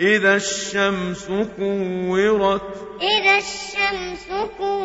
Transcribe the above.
إذا الشمس كورت إذا الشمس كورت